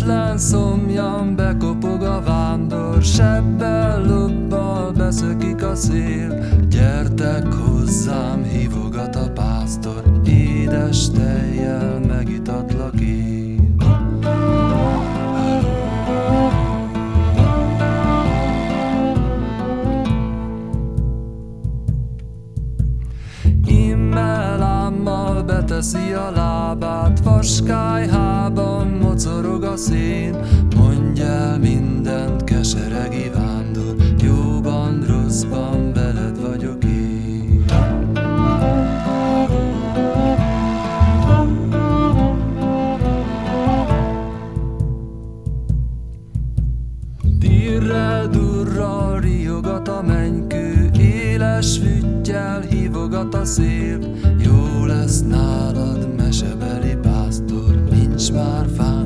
Egyetlen szomjan bekopog a vándor, sebbel lobbal beszökik a szél. Gyertek hozzám, hívogat a pásztor, édes tejjel megitatlak én. Immel ámmal beteszi a lábát, vaskály keseregi vándor, jóban, rosszban veled vagyok én. Dirrel, durral riogat a mennykő, éles füttyel hívogat a szél, jó lesz nálad mesebeli pásztor, nincs már fáj.